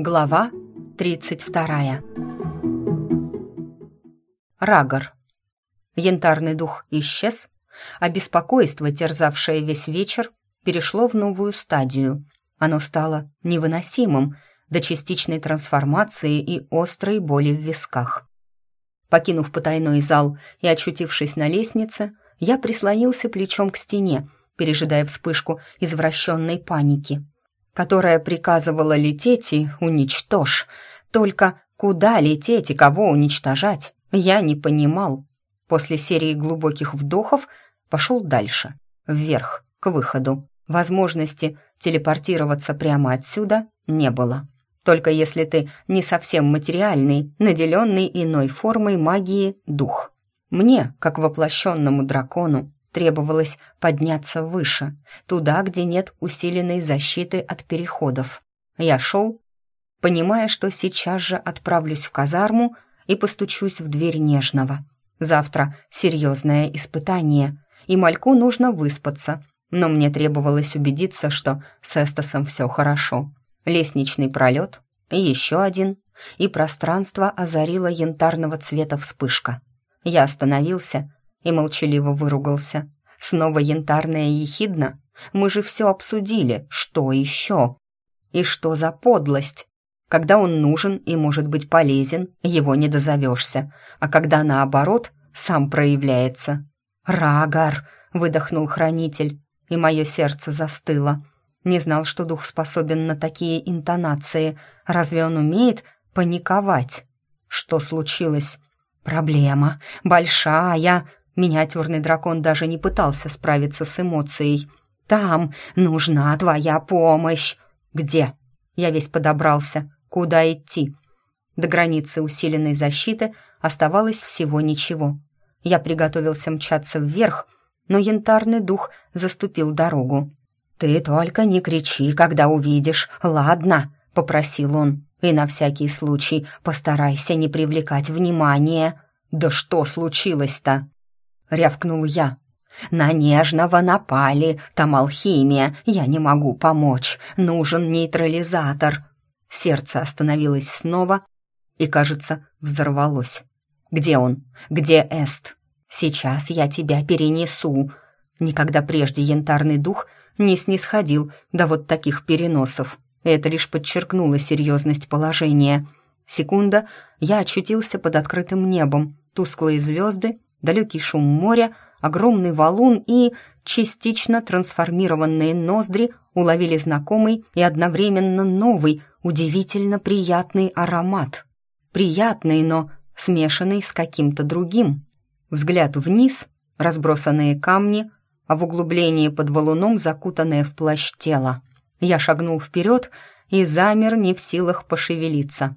Глава 32. Рагор. Янтарный дух исчез, а беспокойство, терзавшее весь вечер, перешло в новую стадию. Оно стало невыносимым до частичной трансформации и острой боли в висках. Покинув потайной зал и очутившись на лестнице, я прислонился плечом к стене, пережидая вспышку извращенной паники — которая приказывала лететь и уничтожь. Только куда лететь и кого уничтожать, я не понимал. После серии глубоких вдохов пошел дальше, вверх, к выходу. Возможности телепортироваться прямо отсюда не было. Только если ты не совсем материальный, наделенный иной формой магии дух. Мне, как воплощенному дракону, требовалось подняться выше, туда, где нет усиленной защиты от переходов. Я шел, понимая, что сейчас же отправлюсь в казарму и постучусь в дверь нежного. Завтра серьезное испытание, и Мальку нужно выспаться, но мне требовалось убедиться, что с Эстасом все хорошо. Лестничный пролет, еще один, и пространство озарило янтарного цвета вспышка. Я остановился и молчаливо выругался. Снова янтарная ехидна? Мы же все обсудили. Что еще? И что за подлость? Когда он нужен и может быть полезен, его не дозовешься. А когда наоборот, сам проявляется. «Рагар!» — выдохнул хранитель, и мое сердце застыло. Не знал, что дух способен на такие интонации. Разве он умеет паниковать? Что случилось? «Проблема. Большая!» Миниатюрный дракон даже не пытался справиться с эмоцией. «Там нужна твоя помощь!» «Где?» Я весь подобрался. «Куда идти?» До границы усиленной защиты оставалось всего ничего. Я приготовился мчаться вверх, но янтарный дух заступил дорогу. «Ты только не кричи, когда увидишь, ладно?» — попросил он. «И на всякий случай постарайся не привлекать внимания». «Да что случилось-то?» — рявкнул я. «На нежного напали, там алхимия, я не могу помочь, нужен нейтрализатор». Сердце остановилось снова и, кажется, взорвалось. «Где он? Где Эст? Сейчас я тебя перенесу». Никогда прежде янтарный дух не снисходил до вот таких переносов. Это лишь подчеркнуло серьезность положения. Секунда, я очутился под открытым небом, тусклые звезды далекий шум моря, огромный валун и частично трансформированные ноздри уловили знакомый и одновременно новый, удивительно приятный аромат. Приятный, но смешанный с каким-то другим. Взгляд вниз, разбросанные камни, а в углублении под валуном закутанное в плащ тело. Я шагнул вперед и замер не в силах пошевелиться.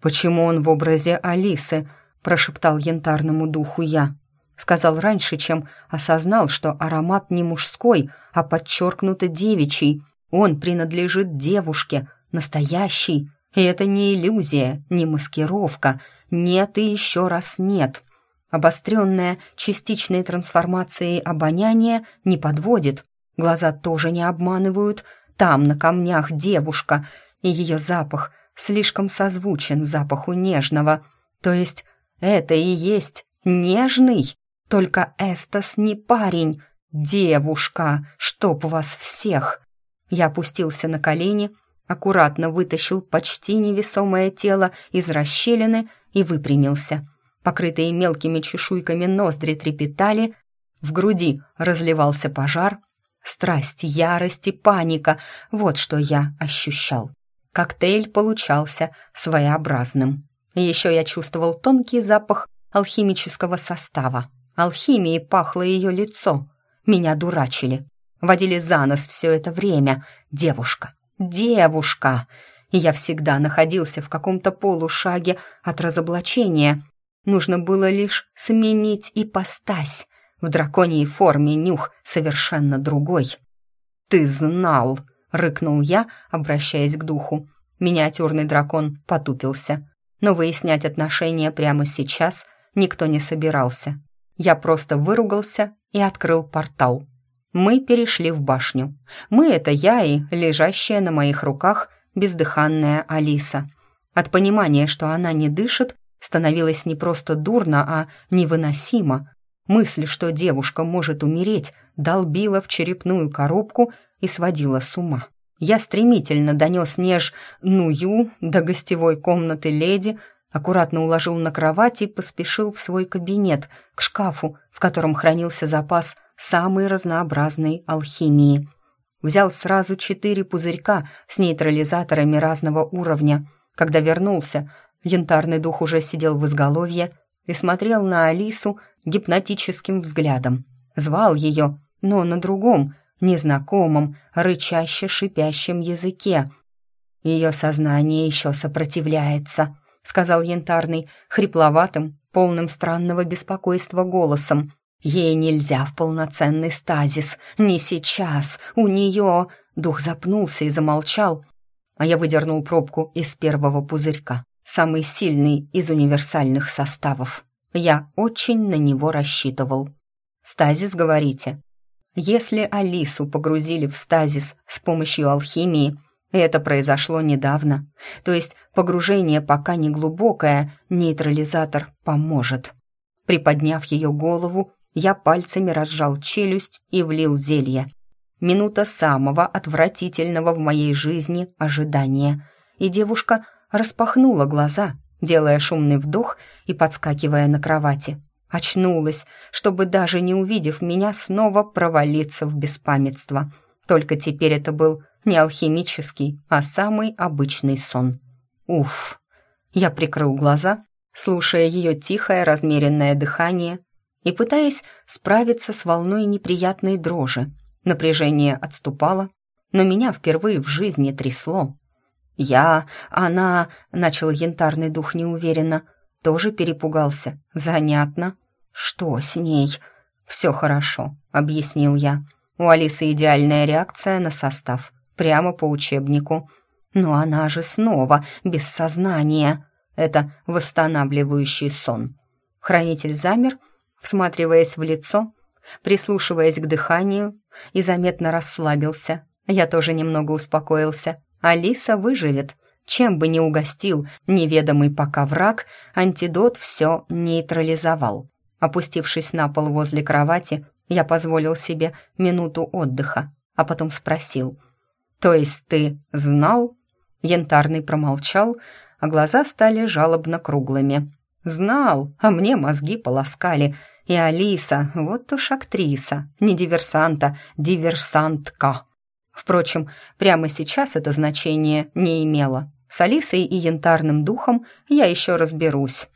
«Почему он в образе Алисы?» прошептал янтарному духу я. Сказал раньше, чем осознал, что аромат не мужской, а подчеркнуто девичий. Он принадлежит девушке, настоящей. И это не иллюзия, не маскировка. Нет и еще раз нет. Обостренная частичной трансформацией обоняния не подводит. Глаза тоже не обманывают. Там, на камнях, девушка, и ее запах слишком созвучен запаху нежного. То есть это и есть нежный. Только Эстас не парень, девушка, чтоб вас всех. Я опустился на колени, аккуратно вытащил почти невесомое тело из расщелины и выпрямился. Покрытые мелкими чешуйками ноздри трепетали, в груди разливался пожар. Страсть, ярость и паника — вот что я ощущал. Коктейль получался своеобразным. Еще я чувствовал тонкий запах алхимического состава. Алхимией пахло ее лицо. Меня дурачили. Водили за нос все это время. Девушка, девушка. Я всегда находился в каком-то полушаге от разоблачения. Нужно было лишь сменить ипостась. В драконьей форме нюх совершенно другой. «Ты знал!» — рыкнул я, обращаясь к духу. Миниатюрный дракон потупился но выяснять отношения прямо сейчас никто не собирался. Я просто выругался и открыл портал. Мы перешли в башню. Мы — это я и лежащая на моих руках бездыханная Алиса. От понимания, что она не дышит, становилось не просто дурно, а невыносимо. Мысль, что девушка может умереть, долбила в черепную коробку и сводила с ума. Я стремительно донес неж Ную до гостевой комнаты леди, аккуратно уложил на кровать и поспешил в свой кабинет, к шкафу, в котором хранился запас самой разнообразной алхимии. Взял сразу четыре пузырька с нейтрализаторами разного уровня. Когда вернулся, янтарный дух уже сидел в изголовье и смотрел на Алису гипнотическим взглядом. Звал ее, но на другом, незнакомом, рычаще-шипящем языке. Ее сознание еще сопротивляется —— сказал Янтарный, хрипловатым, полным странного беспокойства голосом. «Ей нельзя в полноценный стазис, не сейчас, у нее...» Дух запнулся и замолчал, а я выдернул пробку из первого пузырька, самый сильный из универсальных составов. Я очень на него рассчитывал. «Стазис, говорите?» Если Алису погрузили в стазис с помощью алхимии, это произошло недавно. То есть погружение пока не глубокое, нейтрализатор поможет. Приподняв ее голову, я пальцами разжал челюсть и влил зелье. Минута самого отвратительного в моей жизни ожидания. И девушка распахнула глаза, делая шумный вдох и подскакивая на кровати. Очнулась, чтобы даже не увидев меня, снова провалиться в беспамятство. Только теперь это был не алхимический, а самый обычный сон. Уф. Я прикрыл глаза, слушая ее тихое, размеренное дыхание и пытаясь справиться с волной неприятной дрожи. Напряжение отступало, но меня впервые в жизни трясло. «Я... она...» — начал янтарный дух неуверенно. Тоже перепугался. «Занятно. Что с ней?» «Все хорошо», — объяснил я. «У Алисы идеальная реакция на состав прямо по учебнику. Но она же снова без сознания. Это восстанавливающий сон. Хранитель замер, всматриваясь в лицо, прислушиваясь к дыханию, и заметно расслабился. Я тоже немного успокоился. Алиса выживет. Чем бы ни угостил неведомый пока враг, антидот все нейтрализовал. Опустившись на пол возле кровати, я позволил себе минуту отдыха, а потом спросил — «То есть ты знал?» Янтарный промолчал, а глаза стали жалобно круглыми. «Знал, а мне мозги полоскали. И Алиса, вот уж актриса, не диверсанта, диверсантка». Впрочем, прямо сейчас это значение не имело. С Алисой и янтарным духом я еще разберусь.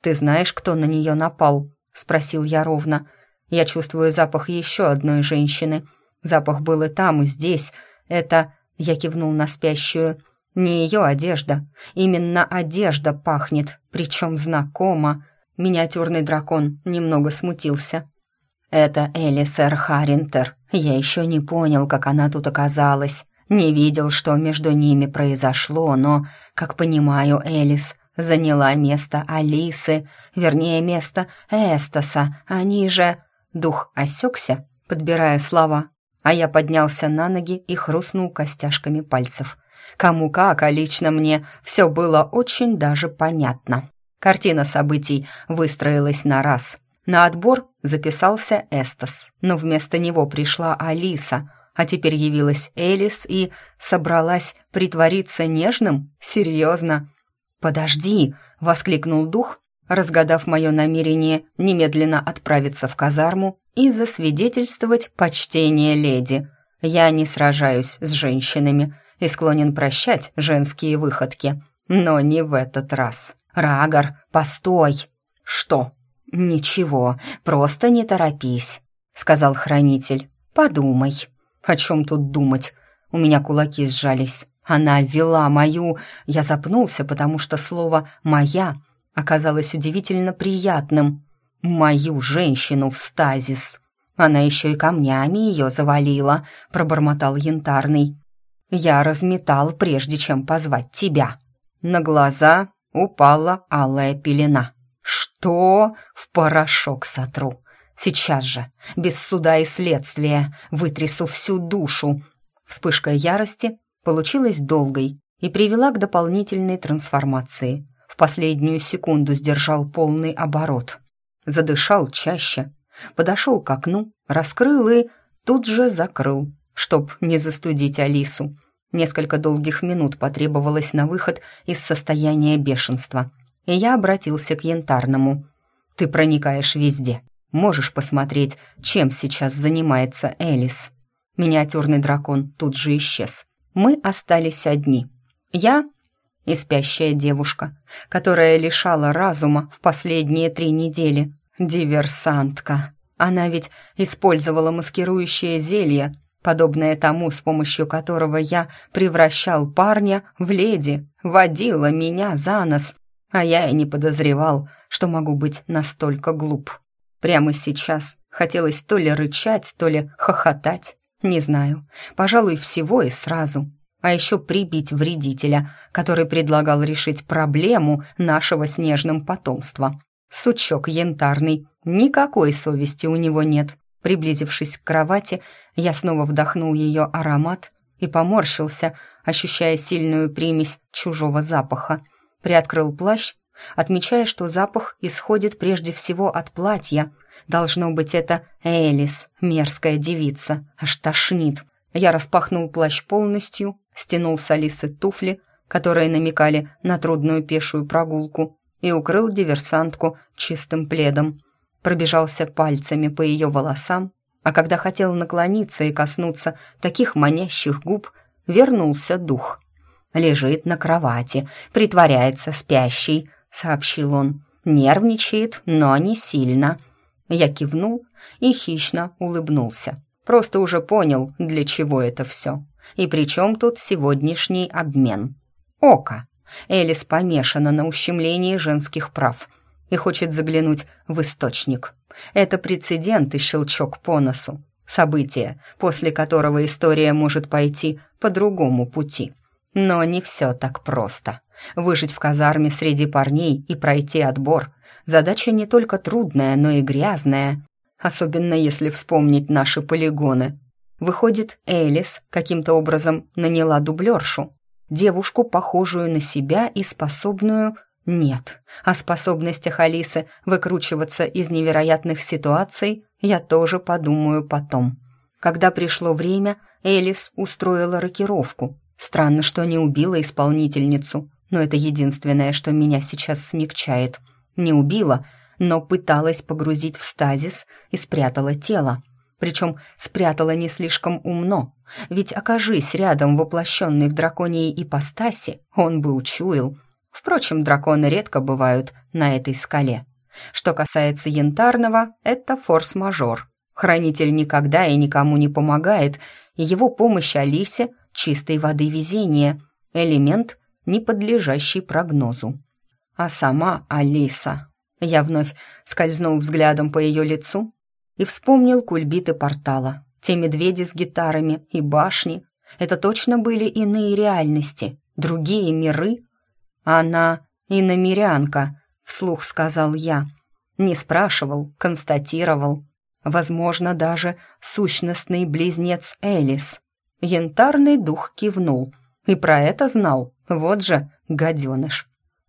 «Ты знаешь, кто на нее напал?» — спросил я ровно. «Я чувствую запах еще одной женщины. Запах был и там, и здесь, это, я кивнул на спящую, не ее одежда. Именно одежда пахнет, причем знакомо. Миниатюрный дракон немного смутился. «Это Элисер Харинтер. Я еще не понял, как она тут оказалась. Не видел, что между ними произошло, но, как понимаю, Элис заняла место Алисы, вернее, место Эстаса. Они же...» Дух осекся, подбирая слова, а я поднялся на ноги и хрустнул костяшками пальцев. Кому как, а лично мне все было очень даже понятно. Картина событий выстроилась на раз. На отбор записался Эстас, но вместо него пришла Алиса, а теперь явилась Элис и собралась притвориться нежным? Серьезно? «Подожди!» — воскликнул дух, разгадав мое намерение немедленно отправиться в казарму и засвидетельствовать почтение леди. Я не сражаюсь с женщинами и склонен прощать женские выходки, но не в этот раз. Рагор, постой. Что? Ничего, просто не торопись, сказал хранитель. Подумай. О чем тут думать? У меня кулаки сжались. Она ввела мою... Я запнулся, потому что слово «моя» оказалось удивительно приятным мою женщину в стазис. Она еще и камнями ее завалила, пробормотал янтарный. Я разметал, прежде чем позвать тебя. На глаза упала алая пелена. Что? В порошок сотру. Сейчас же, без суда и следствия, вытрясу всю душу. Вспышка ярости получилась долгой и привела к дополнительной трансформации. В последнюю секунду сдержал полный оборот. Задышал чаще, подошел к окну, раскрыл и тут же закрыл, чтоб не застудить Алису. Несколько долгих минут потребовалось на выход из состояния бешенства, и я обратился к Янтарному. «Ты проникаешь везде. Можешь посмотреть, чем сейчас занимается Элис». Миниатюрный дракон тут же исчез. Мы остались одни. Я и спящая девушка, которая лишала разума в последние три недели. Диверсантка. Она ведь использовала маскирующее зелье, подобное тому, с помощью которого я превращал парня в леди, водила меня за нос, а я и не подозревал, что могу быть настолько глуп. Прямо сейчас хотелось то ли рычать, то ли хохотать, не знаю, пожалуй, всего и сразу. А еще прибить вредителя, который предлагал решить проблему нашего снежным потомства. Сучок янтарный, никакой совести у него нет. Приблизившись к кровати, я снова вдохнул ее аромат и поморщился, ощущая сильную примесь чужого запаха. Приоткрыл плащ, отмечая, что запах исходит прежде всего от платья. Должно быть, это Элис, мерзкая девица, аж тошнит. Я распахнул плащ полностью, стянул с Алисы туфли, которые намекали на трудную пешую прогулку, и укрыл диверсантку чистым пледом пробежался пальцами по ее волосам, а когда хотел наклониться и коснуться таких манящих губ, вернулся дух. «Лежит на кровати, притворяется спящий», — сообщил он. «Нервничает, но не сильно». Я кивнул и хищно улыбнулся. Просто уже понял, для чего это все. И при чем тут сегодняшний обмен? Ока. Элис помешана на ущемлении женских прав — и хочет заглянуть в источник. Это прецедент и щелчок по носу. Событие, после которого история может пойти по другому пути. Но не все так просто. Выжить в казарме среди парней и пройти отбор – задача не только трудная, но и грязная. Особенно если вспомнить наши полигоны. Выходит, Элис каким-то образом наняла дублершу. Девушку, похожую на себя и способную нет, о способностях Алисы выкручиваться из невероятных ситуаций я тоже подумаю потом. Когда пришло время, Элис устроила рокировку. Странно, что не убила исполнительницу, но это единственное, что меня сейчас смягчает. Не убила, но пыталась погрузить в стазис и спрятала тело. Причем спрятала не слишком умно, ведь окажись рядом воплощенный в драконьей ипостаси, он бы учуял, Впрочем, драконы редко бывают на этой скале. Что касается янтарного, это форс-мажор. Хранитель никогда и никому не помогает, и его помощь Алисе — чистой воды везения, элемент, не подлежащий прогнозу. А сама Алиса... Я вновь скользнул взглядом по ее лицу и вспомнил кульбиты портала. Те медведи с гитарами и башни — это точно были иные реальности, другие миры, «Она иномерянка», — вслух сказал я. Не спрашивал, констатировал. Возможно, даже сущностный близнец Элис. Янтарный дух кивнул. И про это знал. Вот же гаденыш.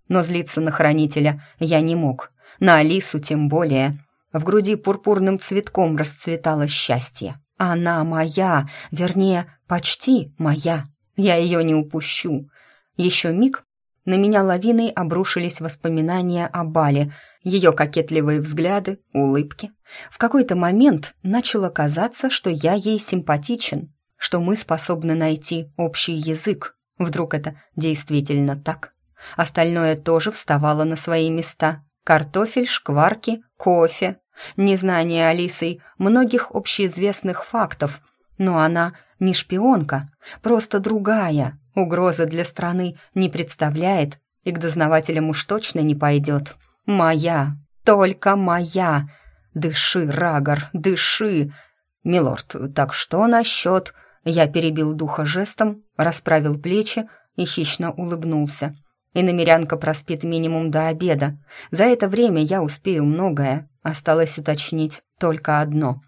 Но злиться на хранителя я не мог. На Алису тем более. В груди пурпурным цветком расцветало счастье. Она моя, вернее, почти моя. Я ее не упущу. Еще миг, на меня лавиной обрушились воспоминания о Бале, ее кокетливые взгляды, улыбки. В какой-то момент начало казаться, что я ей симпатичен, что мы способны найти общий язык. Вдруг это действительно так? Остальное тоже вставало на свои места. Картофель, шкварки, кофе, незнание Алисой многих общеизвестных фактов. Но она не шпионка, просто другая, Угрозы для страны не представляет и к дознавателям уж точно не пойдет. Моя, только моя. Дыши, Рагор, дыши. Милорд, так что насчет... Я перебил духа жестом, расправил плечи и хищно улыбнулся. И намерянка проспит минимум до обеда. За это время я успею многое. Осталось уточнить только одно.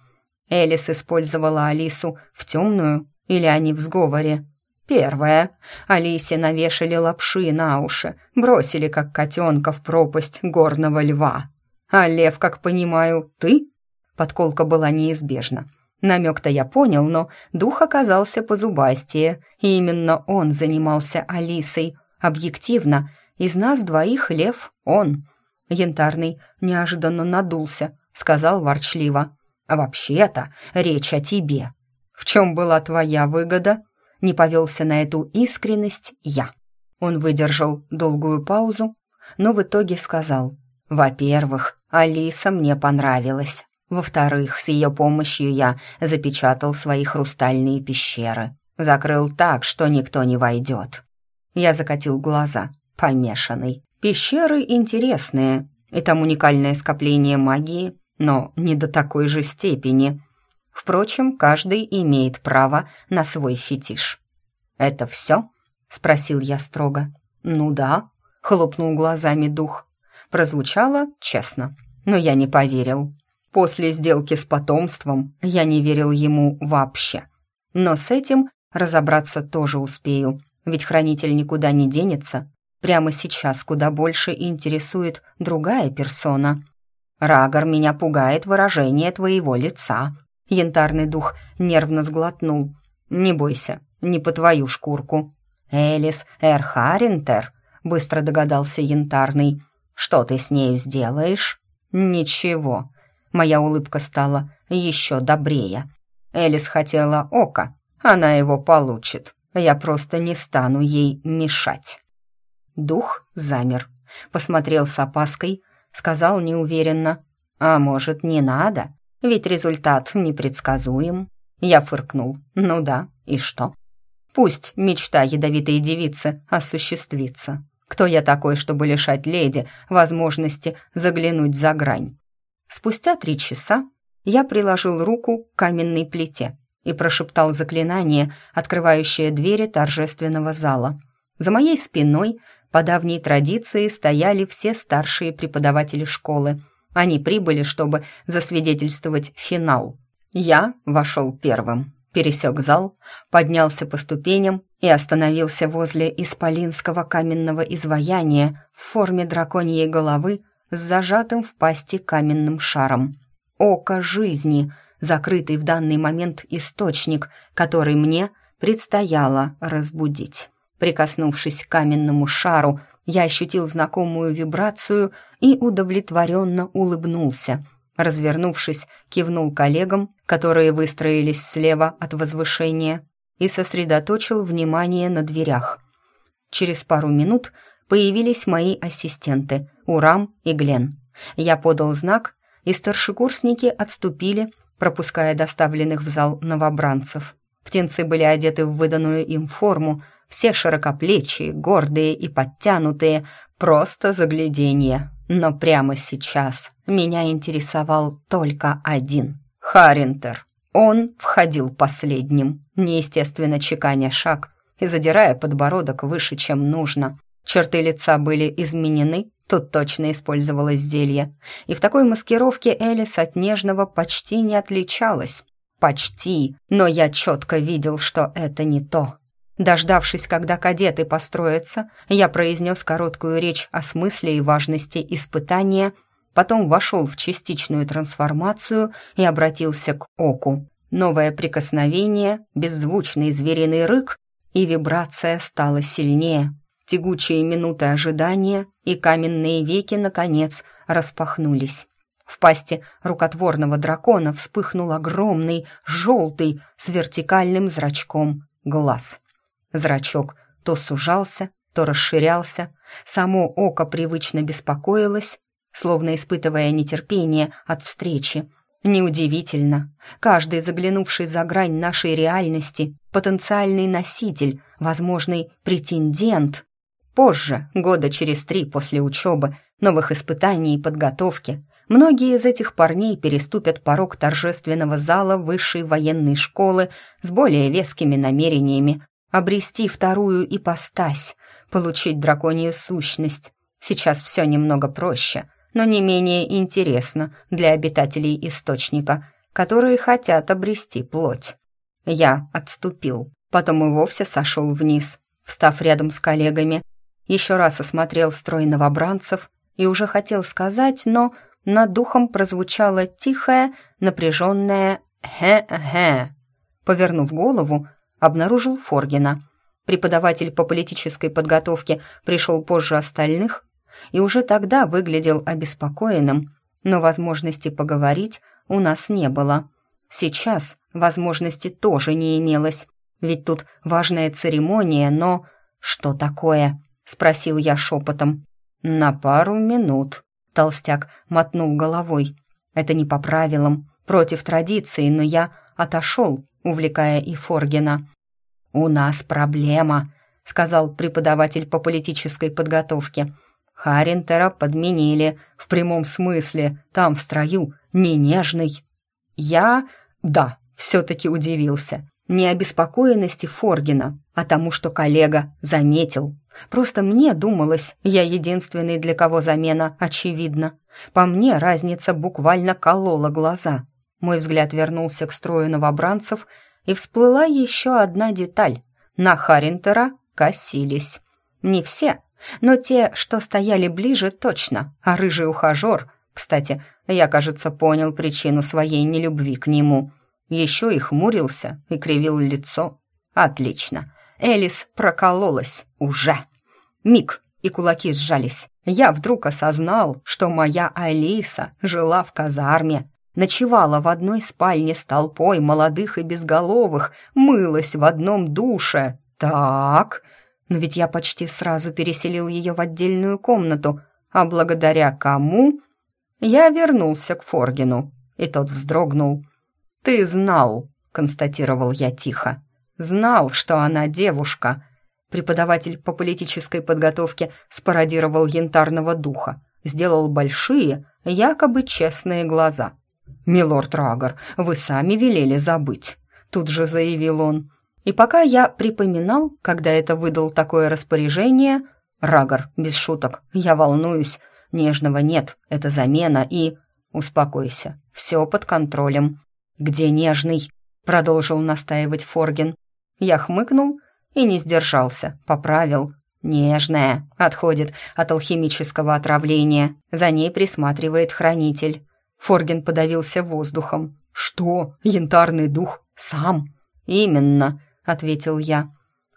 Элис использовала Алису в темную или они в сговоре? Первое. Алисе навешали лапши на уши, бросили, как котенка, в пропасть горного льва. А лев, как понимаю, ты? Подколка была неизбежна. Намек-то я понял, но дух оказался позубастее, и именно он занимался Алисой. Объективно, из нас двоих лев он. Янтарный неожиданно надулся, сказал ворчливо. «Вообще-то речь о тебе. В чем была твоя выгода?» Не повелся на эту искренность я. Он выдержал долгую паузу, но в итоге сказал. «Во-первых, Алиса мне понравилась. Во-вторых, с ее помощью я запечатал свои хрустальные пещеры. Закрыл так, что никто не войдет. Я закатил глаза, помешанный. Пещеры интересные, и там уникальное скопление магии, но не до такой же степени. Впрочем, каждый имеет право на свой фетиш. «Это все?» — спросил я строго. «Ну да», — хлопнул глазами дух. Прозвучало честно, но я не поверил. После сделки с потомством я не верил ему вообще. Но с этим разобраться тоже успею, ведь хранитель никуда не денется. Прямо сейчас куда больше интересует другая персона. «Рагор, меня пугает выражение твоего лица». Янтарный дух нервно сглотнул. «Не бойся, не по твою шкурку». «Элис Эрхаринтер», — быстро догадался Янтарный. «Что ты с нею сделаешь?» «Ничего», Моя улыбка стала еще добрее. Элис хотела ока, она его получит. Я просто не стану ей мешать. Дух замер, посмотрел с опаской, сказал неуверенно, «А может, не надо? Ведь результат непредсказуем». Я фыркнул, «Ну да, и что?» Пусть мечта ядовитой девицы осуществится. Кто я такой, чтобы лишать леди возможности заглянуть за грань? Спустя три часа я приложил руку к каменной плите и прошептал заклинание, открывающее двери торжественного зала. За моей спиной, по давней традиции, стояли все старшие преподаватели школы. Они прибыли, чтобы засвидетельствовать финал. Я вошел первым, пересек зал, поднялся по ступеням и остановился возле исполинского каменного изваяния в форме драконьей головы с зажатым в пасти каменным шаром. Око жизни, закрытый в данный момент источник, который мне предстояло разбудить. Прикоснувшись к каменному шару, я ощутил знакомую вибрацию и удовлетворенно улыбнулся. Развернувшись, кивнул коллегам, которые выстроились слева от возвышения, и сосредоточил внимание на дверях. Через пару минут появились мои ассистенты Урам и Глен. Я подал знак, и старшекурсники отступили, пропуская доставленных в зал новобранцев. Птенцы были одеты в выданную им форму, все широкоплечие, гордые и подтянутые, просто загляденье. Но прямо сейчас меня интересовал только один — Харинтер. Он входил последним, неестественно чеканя шаг и задирая подбородок выше, чем нужно. Черты лица были изменены, тут точно использовалось зелье. И в такой маскировке Элис от нежного почти не отличалась. Почти, но я четко видел, что это не то. Дождавшись, когда кадеты построятся, я произнес короткую речь о смысле и важности испытания, потом вошел в частичную трансформацию и обратился к оку. Новое прикосновение, беззвучный звериный рык, и вибрация стала сильнее тягучие минуты ожидания, и каменные веки, наконец, распахнулись. В пасти рукотворного дракона вспыхнул огромный, желтый, с вертикальным зрачком глаз. Зрачок то сужался, то расширялся, само око привычно беспокоилось, словно испытывая нетерпение от встречи. Неудивительно, каждый заглянувший за грань нашей реальности — потенциальный носитель, возможный претендент Позже, года через три после учебы, новых испытаний и подготовки, многие из этих парней переступят порог торжественного зала высшей военной школы с более вескими намерениями обрести вторую ипостась, получить драконью сущность. Сейчас все немного проще, но не менее интересно для обитателей Источника, которые хотят обрести плоть. Я отступил, потом и вовсе сошел вниз, встав рядом с коллегами. Еще раз осмотрел строй новобранцев и уже хотел сказать, но над духом прозвучало тихое, напряженное «хе-хе». Повернув голову, обнаружил Форгина. Преподаватель по политической подготовке пришел позже остальных и уже тогда выглядел обеспокоенным, но возможности поговорить у нас не было. Сейчас возможности тоже не имелось, ведь тут важная церемония, но... «Что такое?» — спросил я шепотом. «На пару минут», — толстяк мотнул головой. «Это не по правилам, против традиции, но я отошел, увлекая и Форгена. «У нас проблема», — сказал преподаватель по политической подготовке. «Харинтера подменили, в прямом смысле, там в строю, не нежный». Я, да, все-таки удивился. Не обеспокоенности Форгина, а тому, что коллега заметил. Просто мне думалось, я единственный, для кого замена очевидна. По мне разница буквально колола глаза. Мой взгляд вернулся к строю новобранцев, и всплыла еще одна деталь. На Харинтера косились. Не все, но те, что стояли ближе, точно. А рыжий ухажер, кстати, я, кажется, понял причину своей нелюбви к нему. Еще и хмурился, и кривил лицо. Отлично. Элис прокололась уже. Миг, и кулаки сжались. Я вдруг осознал, что моя Алиса жила в казарме, ночевала в одной спальне с толпой молодых и безголовых, мылась в одном душе. Так, но ведь я почти сразу переселил ее в отдельную комнату, а благодаря кому? Я вернулся к Форгину, и тот вздрогнул. «Ты знал», — констатировал я тихо. «Знал, что она девушка». Преподаватель по политической подготовке спародировал янтарного духа, сделал большие, якобы честные глаза — «Милорд Рагор, вы сами велели забыть», — тут же заявил он. И пока я припоминал, когда это выдал такое распоряжение, «Рагор, без шуток, я волнуюсь, нежного нет, это замена и...» «Успокойся, все под контролем». «Где нежный?» — продолжил настаивать Форген. Я хмыкнул и не сдержался, поправил. «Нежная, отходит от алхимического отравления, за ней присматривает хранитель». Форген подавился воздухом. «Что? Янтарный дух? Сам?» «Именно», — ответил я.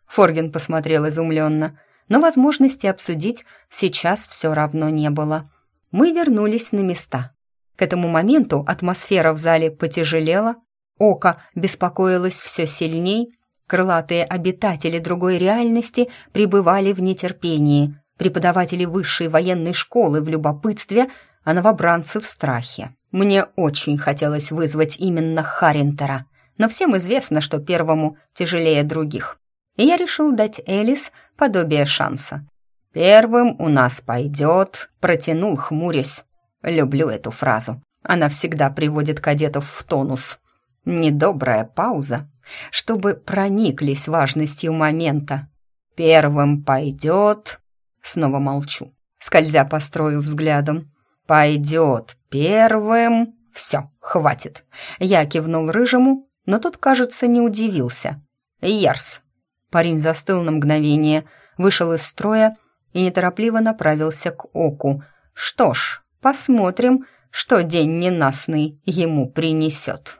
Форген посмотрел изумленно, но возможности обсудить сейчас все равно не было. Мы вернулись на места. К этому моменту атмосфера в зале потяжелела, око беспокоилось все сильней, крылатые обитатели другой реальности пребывали в нетерпении, преподаватели высшей военной школы в любопытстве — а новобранцы в страхе. Мне очень хотелось вызвать именно Харинтера, но всем известно, что первому тяжелее других. И я решил дать Элис подобие шанса. «Первым у нас пойдет», — протянул, хмурясь. Люблю эту фразу. Она всегда приводит кадетов в тонус. Недобрая пауза, чтобы прониклись важностью момента. «Первым пойдет...» Снова молчу, скользя по строю взглядом. «Пойдет первым...» «Все, хватит». Я кивнул рыжему, но тот, кажется, не удивился. «Ярс». Парень застыл на мгновение, вышел из строя и неторопливо направился к оку. «Что ж, посмотрим, что день ненастный ему принесет».